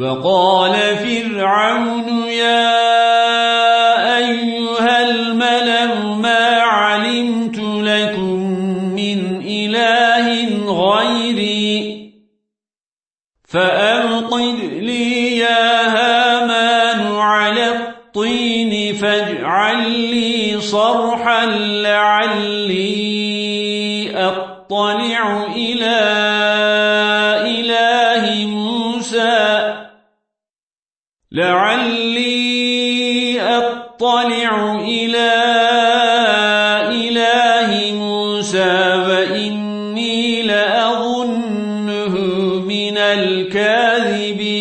وقال فرعون يا أيها الملأ ما علمت لكم من إله غيري فأوقد لي يا هامان على الطين فاجعل لي صرحا لعلي أطلع إلى موسى لعلي أطلع إلى إله موسى فإني لأظنه من الكاذبين.